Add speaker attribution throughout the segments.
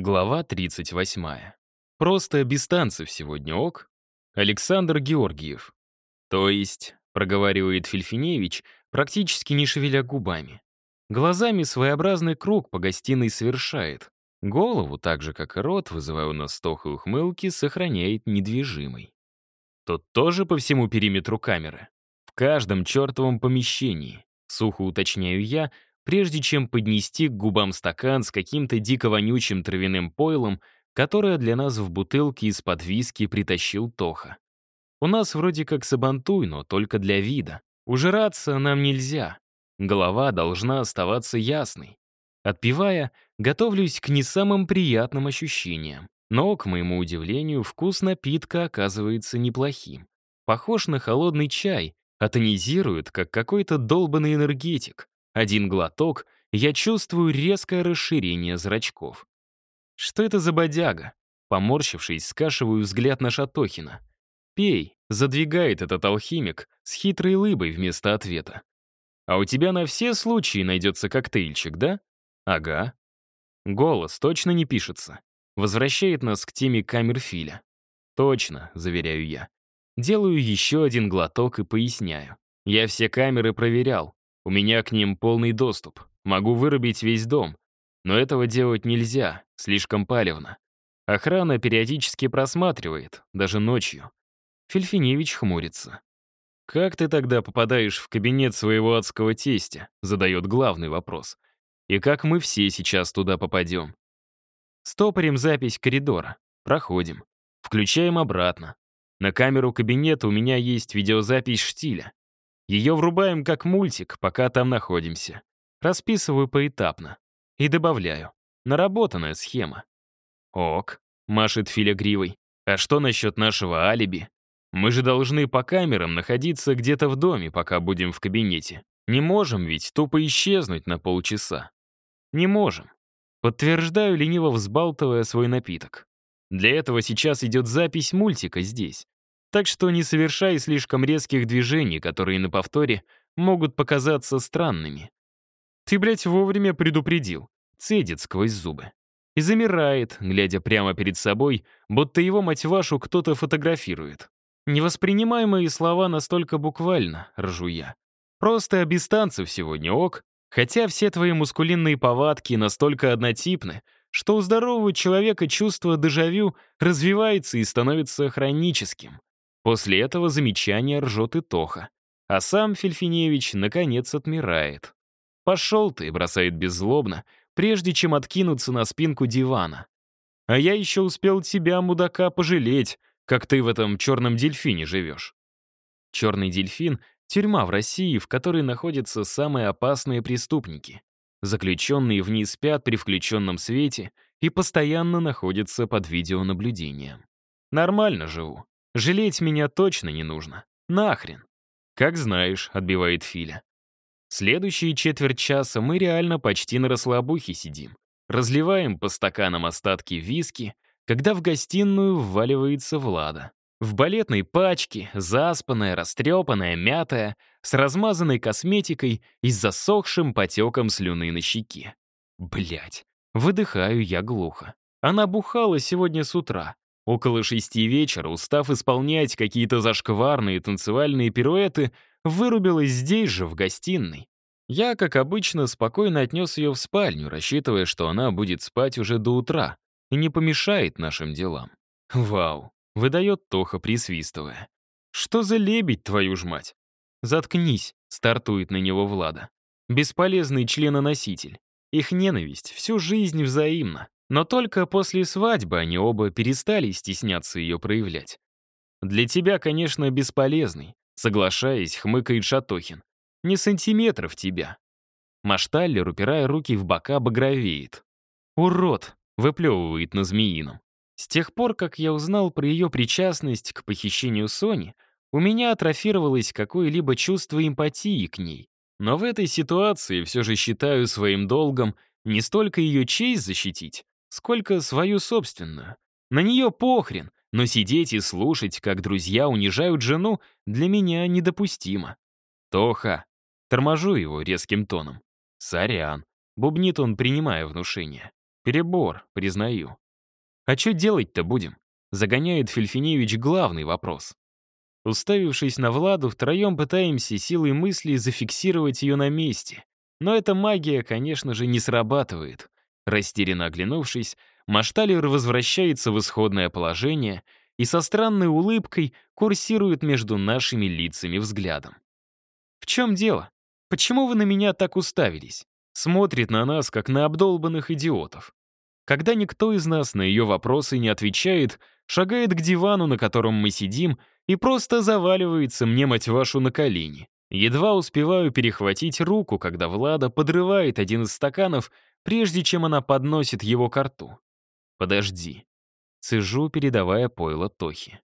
Speaker 1: Глава 38. Просто без танцев сегодня ок. Александр Георгиев. То есть, проговаривает Фельфиневич, практически не шевеля губами. Глазами своеобразный круг по гостиной совершает. Голову, так же как и рот, вызывая у нас стох и ухмылки, сохраняет недвижимой. Тот тоже по всему периметру камеры. В каждом чертовом помещении. Сухо уточняю я, прежде чем поднести к губам стакан с каким-то дико вонючим травяным пойлом, которое для нас в бутылке из-под виски притащил Тоха. У нас вроде как сабантуй, но только для вида. Ужираться нам нельзя. Голова должна оставаться ясной. Отпивая, готовлюсь к не самым приятным ощущениям. Но, к моему удивлению, вкус напитка оказывается неплохим. Похож на холодный чай, а тонизирует, как какой-то долбанный энергетик. Один глоток, я чувствую резкое расширение зрачков. Что это за бодяга? Поморщившись, скашиваю взгляд на Шатохина. «Пей», — задвигает этот алхимик с хитрой лыбой вместо ответа. «А у тебя на все случаи найдется коктейльчик, да?» «Ага». Голос точно не пишется. Возвращает нас к теме камер Филя. «Точно», — заверяю я. Делаю еще один глоток и поясняю. Я все камеры проверял. У меня к ним полный доступ. Могу вырубить весь дом. Но этого делать нельзя, слишком палевно. Охрана периодически просматривает, даже ночью. Фельфиневич хмурится. «Как ты тогда попадаешь в кабинет своего адского тестя?» задает главный вопрос. «И как мы все сейчас туда попадем?» Стопорим запись коридора. Проходим. Включаем обратно. На камеру кабинета у меня есть видеозапись штиля. Ее врубаем как мультик, пока там находимся. Расписываю поэтапно. И добавляю. Наработанная схема. «Ок», — машет Филя гривой. «А что насчет нашего алиби? Мы же должны по камерам находиться где-то в доме, пока будем в кабинете. Не можем ведь тупо исчезнуть на полчаса». «Не можем». Подтверждаю, лениво взбалтывая свой напиток. Для этого сейчас идет запись мультика здесь. Так что не совершай слишком резких движений, которые на повторе могут показаться странными. Ты, блядь, вовремя предупредил. Цедит сквозь зубы. И замирает, глядя прямо перед собой, будто его, мать вашу, кто-то фотографирует. Не воспринимай мои слова настолько буквально, ржу я. Просто без танцев сегодня ок, хотя все твои мускулинные повадки настолько однотипны, что у здорового человека чувство дежавю развивается и становится хроническим. После этого замечания ржет и Тоха. А сам Фельфиневич, наконец, отмирает. «Пошел ты», — бросает беззлобно, прежде чем откинуться на спинку дивана. «А я еще успел тебя, мудака, пожалеть, как ты в этом черном дельфине живешь». Черный дельфин — тюрьма в России, в которой находятся самые опасные преступники. Заключенные в ней спят при включенном свете и постоянно находятся под видеонаблюдением. Нормально живу. Жалеть меня точно не нужно. Нахрен. Как знаешь, отбивает Филя. Следующие четверть часа мы реально почти на расслабухе сидим. Разливаем по стаканам остатки виски, когда в гостиную вваливается Влада. В балетной пачке, заспанная, растрепанная, мятая, с размазанной косметикой и с засохшим потеком слюны на щеке. Блять, выдыхаю я глухо. Она бухала сегодня с утра, Около шести вечера, устав исполнять какие-то зашкварные танцевальные пируэты, вырубилась здесь же, в гостиной. Я, как обычно, спокойно отнес ее в спальню, рассчитывая, что она будет спать уже до утра и не помешает нашим делам. «Вау!» — выдает Тоха, присвистывая. «Что за лебедь, твою ж мать?» «Заткнись!» — стартует на него Влада. «Бесполезный членоноситель. Их ненависть всю жизнь взаимна. Но только после свадьбы они оба перестали стесняться ее проявлять. «Для тебя, конечно, бесполезный», — соглашаясь, хмыкает Шатохин. «Не сантиметров тебя». Машталлер, упирая руки в бока, багровеет. «Урод!» — выплевывает на змеином. С тех пор, как я узнал про ее причастность к похищению Сони, у меня атрофировалось какое-либо чувство эмпатии к ней. Но в этой ситуации все же считаю своим долгом не столько ее честь защитить, сколько свою собственную. На нее похрен, но сидеть и слушать, как друзья унижают жену, для меня недопустимо. Тоха. Торможу его резким тоном. Сорян. Бубнит он, принимая внушение. Перебор, признаю. А что делать-то будем? Загоняет Фельфиневич главный вопрос. Уставившись на Владу, втроем пытаемся силой мысли зафиксировать ее на месте. Но эта магия, конечно же, не срабатывает. Растерянно оглянувшись, Машталер возвращается в исходное положение и со странной улыбкой курсирует между нашими лицами взглядом. «В чем дело? Почему вы на меня так уставились?» Смотрит на нас, как на обдолбанных идиотов. Когда никто из нас на ее вопросы не отвечает, шагает к дивану, на котором мы сидим, и просто заваливается мне, мать вашу, на колени. Едва успеваю перехватить руку, когда Влада подрывает один из стаканов, прежде чем она подносит его к рту. «Подожди». Цежу, передавая пойло Тохи.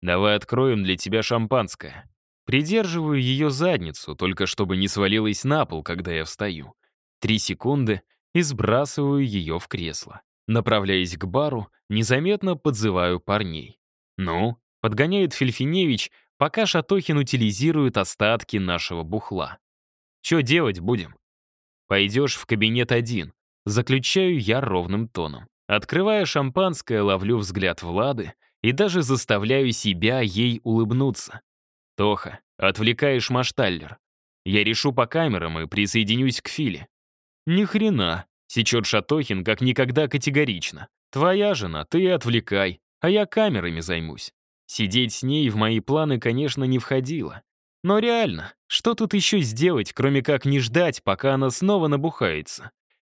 Speaker 1: «Давай откроем для тебя шампанское». Придерживаю ее задницу, только чтобы не свалилась на пол, когда я встаю. Три секунды, и сбрасываю ее в кресло. Направляясь к бару, незаметно подзываю парней. «Ну?» — подгоняет Фельфиневич, пока Шатохин утилизирует остатки нашего бухла. «Чё делать будем?» «Пойдешь в кабинет один», — заключаю я ровным тоном. Открывая шампанское, ловлю взгляд Влады и даже заставляю себя ей улыбнуться. «Тоха, отвлекаешь Машталлер. Я решу по камерам и присоединюсь к Филе. «Ни хрена», — сечет Шатохин как никогда категорично. «Твоя жена, ты отвлекай, а я камерами займусь». Сидеть с ней в мои планы, конечно, не входило. Но реально, что тут еще сделать, кроме как не ждать, пока она снова набухается?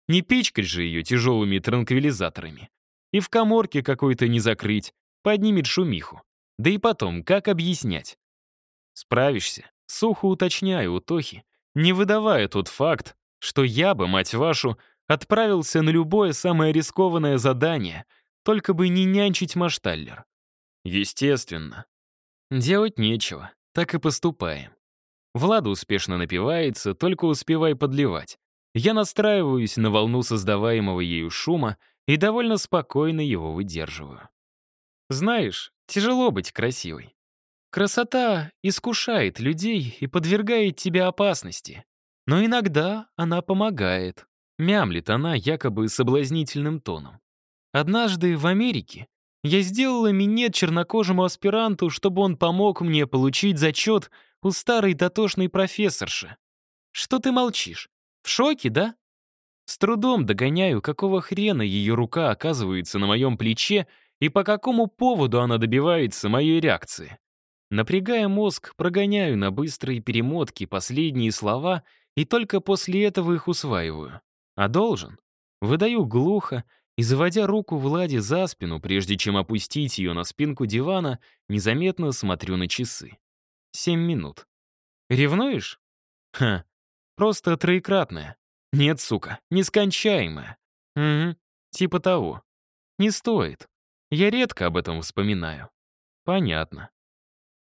Speaker 1: Не пичкать же ее тяжелыми транквилизаторами. И в коморке какой-то не закрыть, поднимет шумиху. Да и потом, как объяснять? Справишься? Сухо уточняю у Тохи, не выдавая тот факт, что я бы, мать вашу, отправился на любое самое рискованное задание, только бы не нянчить Машталлер. Естественно. Делать нечего, так и поступаем. Влада успешно напивается, только успевай подливать. Я настраиваюсь на волну создаваемого ею шума и довольно спокойно его выдерживаю. Знаешь, тяжело быть красивой. Красота искушает людей и подвергает тебя опасности. Но иногда она помогает. Мямлит она якобы соблазнительным тоном. Однажды в Америке я сделала минет чернокожему аспиранту, чтобы он помог мне получить зачет у старой дотошной профессорши. Что ты молчишь? В шоке, да? С трудом догоняю, какого хрена ее рука оказывается на моем плече и по какому поводу она добивается моей реакции. Напрягая мозг, прогоняю на быстрые перемотки последние слова и только после этого их усваиваю. А должен. Выдаю глухо и, заводя руку Владе за спину, прежде чем опустить ее на спинку дивана, незаметно смотрю на часы. Семь минут. Ревнуешь? Ха, просто троекратная. Нет, сука, нескончаемая. Угу, типа того. Не стоит. Я редко об этом вспоминаю. Понятно.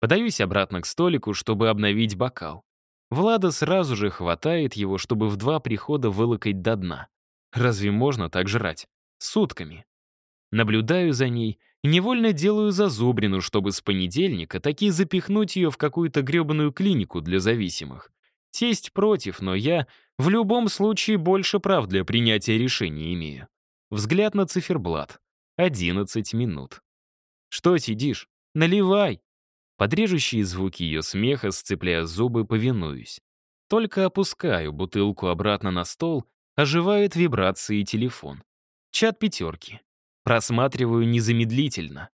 Speaker 1: Подаюсь обратно к столику, чтобы обновить бокал. Влада сразу же хватает его, чтобы в два прихода вылокать до дна. Разве можно так жрать? Сутками. Наблюдаю за ней и невольно делаю зазубрину, чтобы с понедельника таки запихнуть ее в какую-то гребаную клинику для зависимых. Тесть против, но я в любом случае больше прав для принятия решений имею. Взгляд на циферблат. 11 минут. Что сидишь? Наливай. Под режущие звуки ее смеха, сцепляя зубы, повинуюсь. Только опускаю бутылку обратно на стол, оживает вибрации телефон. Чат пятерки. Просматриваю незамедлительно.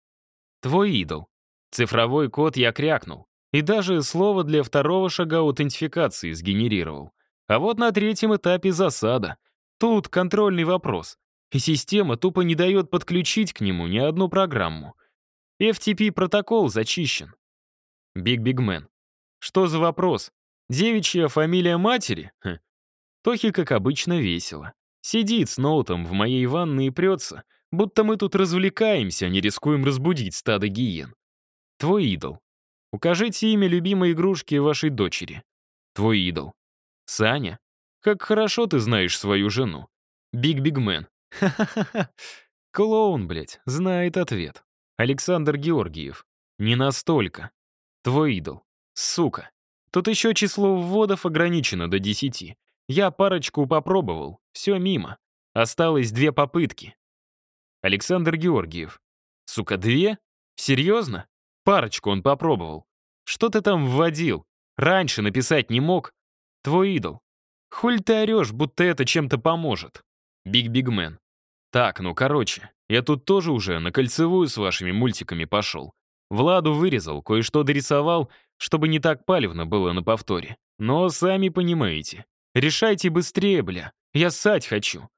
Speaker 1: Твой идол. Цифровой код я крякнул. И даже слово для второго шага аутентификации сгенерировал. А вот на третьем этапе засада. Тут контрольный вопрос. И система тупо не дает подключить к нему ни одну программу. FTP-протокол зачищен. Биг-бигмен. Что за вопрос? Девичья фамилия матери? Хм. Тохи, как обычно, весело. Сидит с ноутом в моей ванной и прется, будто мы тут развлекаемся, а не рискуем разбудить стадо гиен. Твой идол. Укажите имя любимой игрушки вашей дочери. Твой идол. Саня. Как хорошо ты знаешь свою жену. Биг-бигмен. Ха-ха-ха. Клоун, блядь, знает ответ. Александр Георгиев. Не настолько. Твой идол. Сука. Тут еще число вводов ограничено до десяти. Я парочку попробовал, все мимо. Осталось две попытки. Александр Георгиев. Сука, две? Серьезно? Парочку он попробовал. Что ты там вводил? Раньше написать не мог? Твой идол. Хуль ты орешь, будто это чем-то поможет. Биг-бигмен. Так, ну короче, я тут тоже уже на кольцевую с вашими мультиками пошел. Владу вырезал, кое-что дорисовал, чтобы не так палевно было на повторе. Но сами понимаете. Решайте быстрее, бля. Я ссать хочу.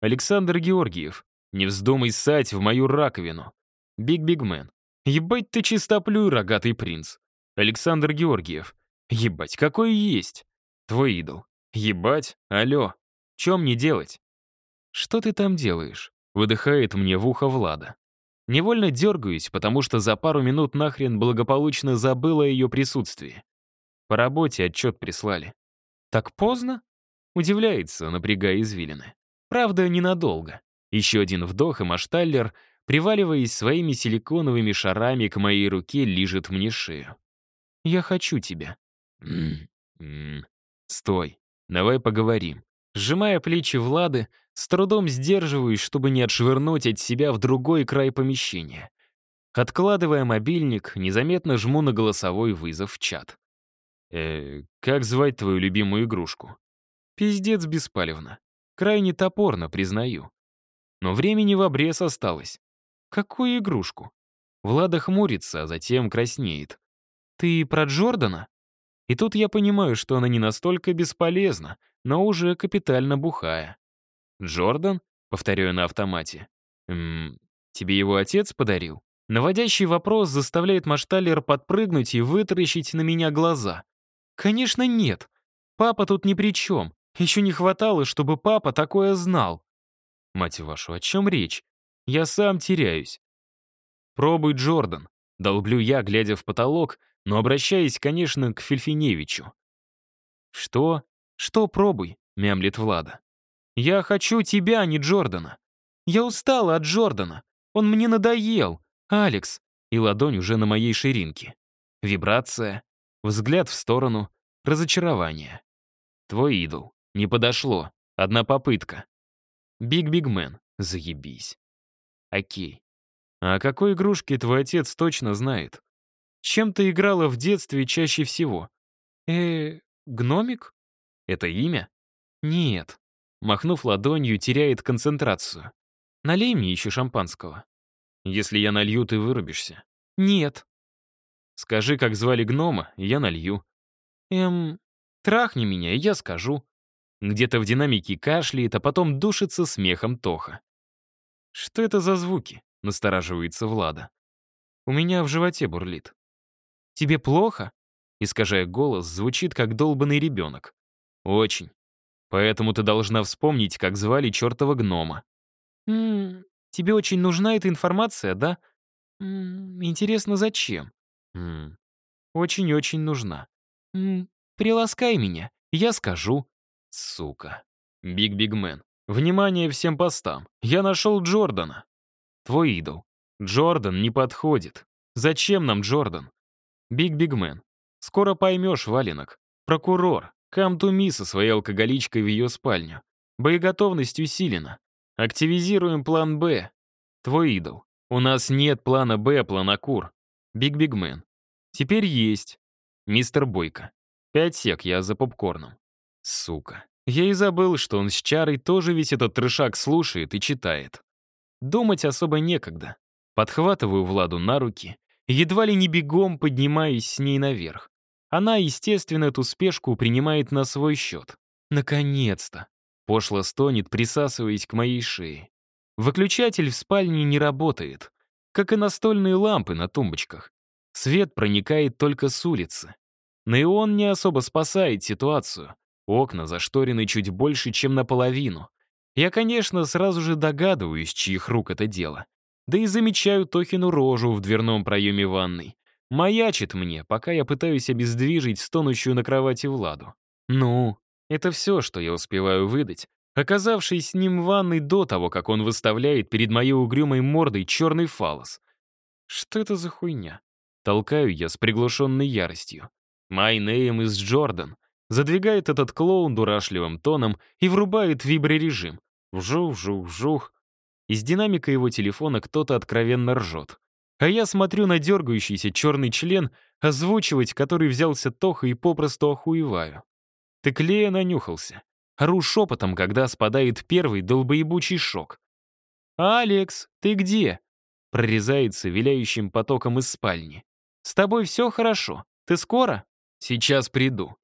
Speaker 1: Александр Георгиев. Не вздумай ссать в мою раковину. Биг-бигмен. Ебать ты чистоплюй, рогатый принц. Александр Георгиев. Ебать, какой есть. Твой идол. Ебать, алло. Чем мне делать? Что ты там делаешь? Выдыхает мне в ухо Влада. Невольно дергаюсь, потому что за пару минут нахрен благополучно забыла о ее присутствии. По работе отчет прислали. Так поздно? Удивляется, напрягая извилины. Правда, ненадолго. Еще один вдох, и Машталлер, приваливаясь своими силиконовыми шарами к моей руке, лижет мне шею. «Я хочу тебя». М -м -м. «Стой, давай поговорим». Сжимая плечи Влады, с трудом сдерживаюсь, чтобы не отшвырнуть от себя в другой край помещения. Откладывая мобильник, незаметно жму на голосовой вызов в чат. «Э, как звать твою любимую игрушку?» Пиздец беспалевно. Крайне топорно, признаю. Но времени в обрез осталось. Какую игрушку? Влада хмурится, а затем краснеет. Ты про Джордана? И тут я понимаю, что она не настолько бесполезна, но уже капитально бухая. «Джордан?» — повторяю на автомате. «Ммм, тебе его отец подарил?» Наводящий вопрос заставляет Машталер подпрыгнуть и вытаращить на меня глаза. «Конечно нет. Папа тут ни при чем. Еще не хватало, чтобы папа такое знал». «Мать вашу, о чем речь? Я сам теряюсь». «Пробуй, Джордан», — долблю я, глядя в потолок, но обращаясь, конечно, к Фельфиневичу. «Что? Что пробуй?» — мямлит Влада. «Я хочу тебя, а не Джордана. Я устала от Джордана. Он мне надоел. Алекс». И ладонь уже на моей ширинке. Вибрация, взгляд в сторону, разочарование. Твой идол. Не подошло. Одна попытка. Биг-бигмен. Заебись. Окей. А о какой игрушке твой отец точно знает? Чем ты играла в детстве чаще всего? э гномик? Это имя? Нет. Махнув ладонью, теряет концентрацию. Налей мне еще шампанского. Если я налью, ты вырубишься. Нет. Скажи, как звали гнома, и я налью. Эм, трахни меня, и я скажу. Где-то в динамике кашляет, а потом душится смехом Тоха. «Что это за звуки?» — настораживается Влада. «У меня в животе бурлит». «Тебе плохо?» — искажая голос, звучит как долбанный ребенок. «Очень. Поэтому ты должна вспомнить, как звали чертова гнома». «М тебе очень нужна эта информация, да? -м, интересно, зачем?» «Очень-очень нужна. М -м, приласкай меня, я скажу». «Сука. Биг-бигмен. Внимание всем постам. Я нашел Джордана. Твой идол. Джордан не подходит. Зачем нам Джордан? Биг-бигмен. Скоро поймешь, валенок. Прокурор. Кам-ту-ми со своей алкоголичкой в ее спальню. Боеготовность усилена. Активизируем план «Б». Твой идол. У нас нет плана «Б», плана «Кур». Биг-бигмен. Теперь есть. Мистер Бойко. Пять сек я за попкорном. Сука. Я и забыл, что он с Чарой тоже весь этот трешак слушает и читает. Думать особо некогда. Подхватываю Владу на руки едва ли не бегом поднимаюсь с ней наверх. Она, естественно, эту спешку принимает на свой счет. Наконец-то! Пошло стонет, присасываясь к моей шее. Выключатель в спальне не работает, как и настольные лампы на тумбочках. Свет проникает только с улицы. Но и он не особо спасает ситуацию. Окна зашторены чуть больше, чем наполовину. Я, конечно, сразу же догадываюсь, чьих рук это дело. Да и замечаю Тохину рожу в дверном проеме ванной. Маячит мне, пока я пытаюсь обездвижить стонущую на кровати Владу. Ну, это все, что я успеваю выдать, оказавшись с ним в ванной до того, как он выставляет перед моей угрюмой мордой черный фалос. Что это за хуйня? Толкаю я с приглушенной яростью. «My name is Jordan», задвигает этот клоун дурашливым тоном и врубает виброрежим. Вжух-вжух-вжух. Из динамика его телефона кто-то откровенно ржет. А я смотрю на дергающийся черный член, озвучивать который взялся Тоха и попросту охуеваю. Ты клея нанюхался. Ору шепотом, когда спадает первый долбоебучий шок. «Алекс, ты где?» Прорезается виляющим потоком из спальни. «С тобой все хорошо. Ты скоро?» «Сейчас приду».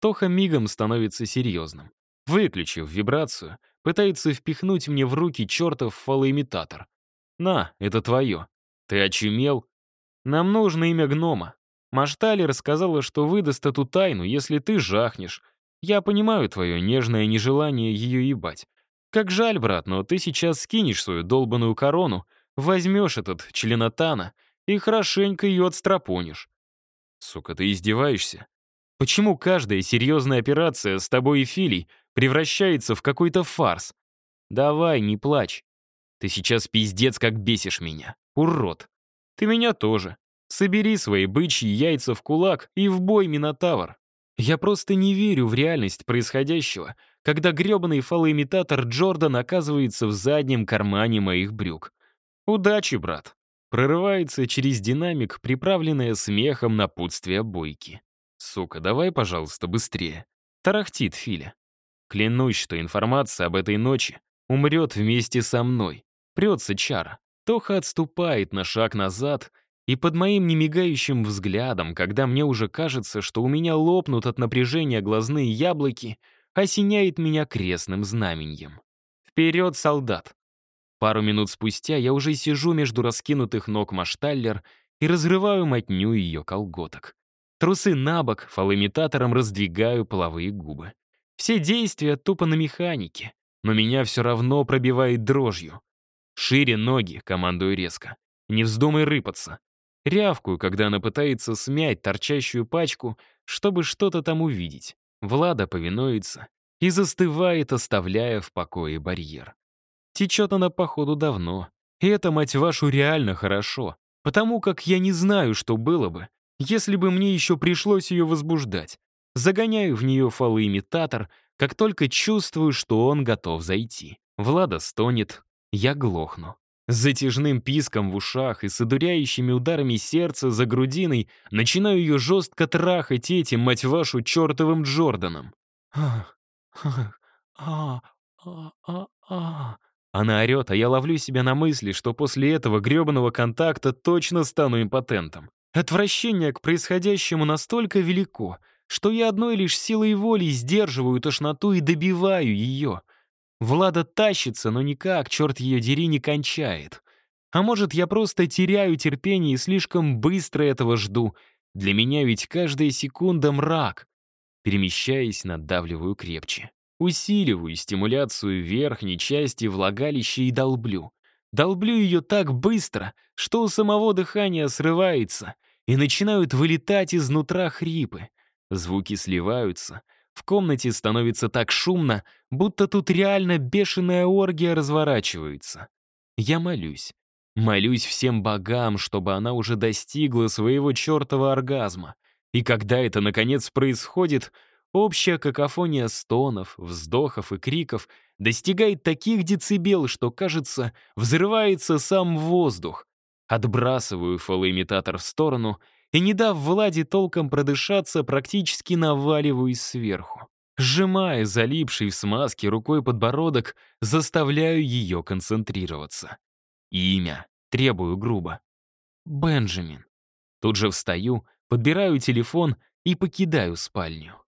Speaker 1: Тоха мигом становится серьезным. Выключив вибрацию, пытается впихнуть мне в руки чертов фалоимитатор. «На, это твое. Ты очумел?» «Нам нужно имя гнома. Маштали рассказала, что выдаст эту тайну, если ты жахнешь. Я понимаю твое нежное нежелание ее ебать. Как жаль, брат, но ты сейчас скинешь свою долбаную корону, возьмешь этот членотана и хорошенько ее отстрапонишь. Сука, ты издеваешься? Почему каждая серьезная операция с тобой и Филей превращается в какой-то фарс? Давай, не плачь. Ты сейчас пиздец как бесишь меня. Урод. Ты меня тоже. Собери свои бычьи яйца в кулак и в бой, Минотавр. Я просто не верю в реальность происходящего, когда грёбаный фалоимитатор Джордан оказывается в заднем кармане моих брюк. Удачи, брат. Прорывается через динамик, приправленное смехом напутствие бойки. Сука, давай, пожалуйста, быстрее. Тарахтит Филя. Клянусь, что информация об этой ночи умрет вместе со мной. Прется чара. Тоха отступает на шаг назад, и под моим немигающим взглядом, когда мне уже кажется, что у меня лопнут от напряжения глазные яблоки, осеняет меня крестным знаменем. Вперед, солдат! Пару минут спустя я уже сижу между раскинутых ног Машталлер и разрываю мотню ее колготок. Трусы на бок, фалоимитатором раздвигаю половые губы. Все действия тупо на механике, но меня все равно пробивает дрожью. «Шире ноги», — командую резко. «Не вздумай рыпаться. Рявкую, когда она пытается смять торчащую пачку, чтобы что-то там увидеть. Влада повинуется и застывает, оставляя в покое барьер. Течет она, походу, давно. И это, мать вашу, реально хорошо. Потому как я не знаю, что было бы, если бы мне еще пришлось ее возбуждать. Загоняю в нее фалоимитатор, как только чувствую, что он готов зайти. Влада стонет, я глохну. С затяжным писком в ушах и с одуряющими ударами сердца за грудиной начинаю ее жестко трахать этим, мать вашу, чертовым Джорданом. Она орет, а я ловлю себя на мысли, что после этого гребаного контакта точно стану импотентом. Отвращение к происходящему настолько велико, что я одной лишь силой воли сдерживаю тошноту и добиваю ее — Влада тащится, но никак, черт ее дери, не кончает. А может, я просто теряю терпение и слишком быстро этого жду. Для меня ведь каждая секунда мрак. Перемещаясь, надавливаю крепче. Усиливаю стимуляцию верхней части влагалища и долблю. Долблю ее так быстро, что у самого дыхания срывается, и начинают вылетать изнутра хрипы. Звуки сливаются — в комнате становится так шумно, будто тут реально бешеная оргия разворачивается. Я молюсь. Молюсь всем богам, чтобы она уже достигла своего чертова оргазма. И когда это, наконец, происходит, общая какофония стонов, вздохов и криков достигает таких децибел, что, кажется, взрывается сам воздух. Отбрасываю фалоимитатор в сторону — и, не дав Владе толком продышаться, практически наваливаюсь сверху. Сжимая залипший в смазке рукой подбородок, заставляю ее концентрироваться. Имя. Требую грубо. Бенджамин. Тут же встаю, подбираю телефон и покидаю спальню.